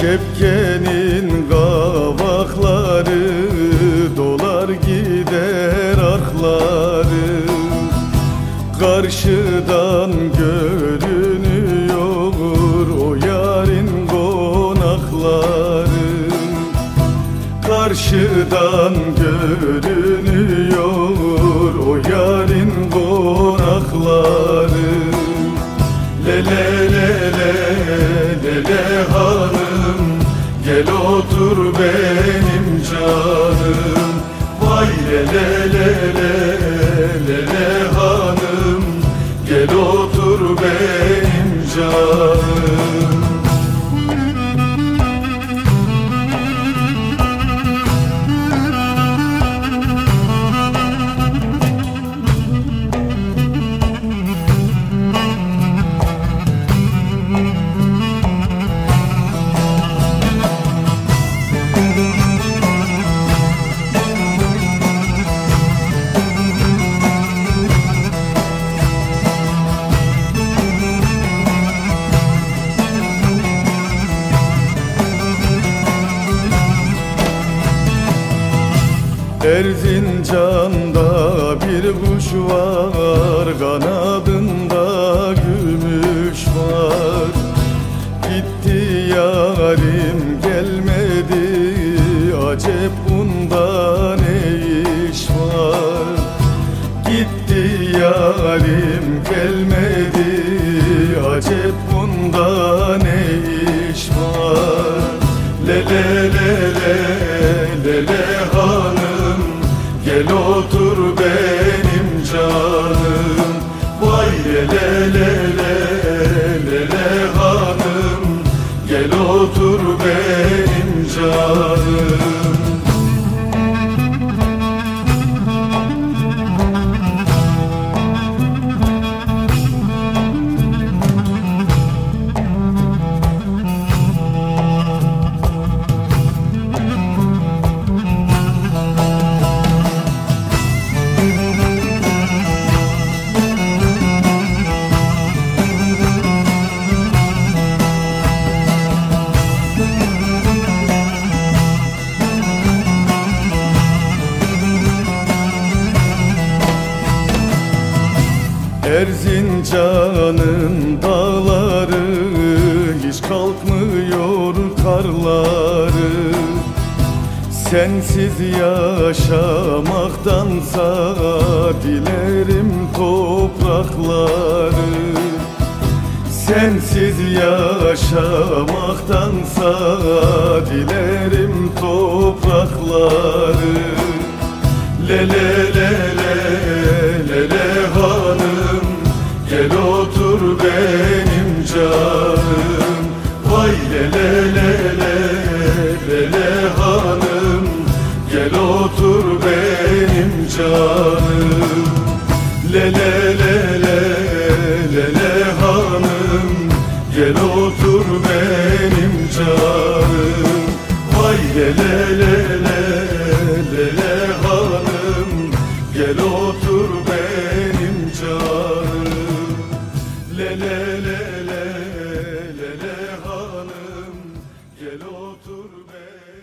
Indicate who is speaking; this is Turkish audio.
Speaker 1: Şepkenin kavakları dolar gider akları Karşıdan görünüyor o yarın konakları. Karşıdan görünüyor Erzincan'da bir kuş var Kanadında gümüş var. Gitti yarim gelmedi Acep bunda ne iş var? Gitti yarim gelmedi Acep bunda ne iş var? Lele lele lele hanım Gel Erzincan'ın dağları hiç kalkmıyor karları. Sensiz yaşamaktansa dilerim toprakları. Sensiz yaşamaktansa dilerim toprakları. Lele lele lele hanım benim canım Vay lele lele lele hanım Gel otur benim canım Lele lele lele hanım Gel otur benim canım Vay lele lele lele hanım Gel otur otur bey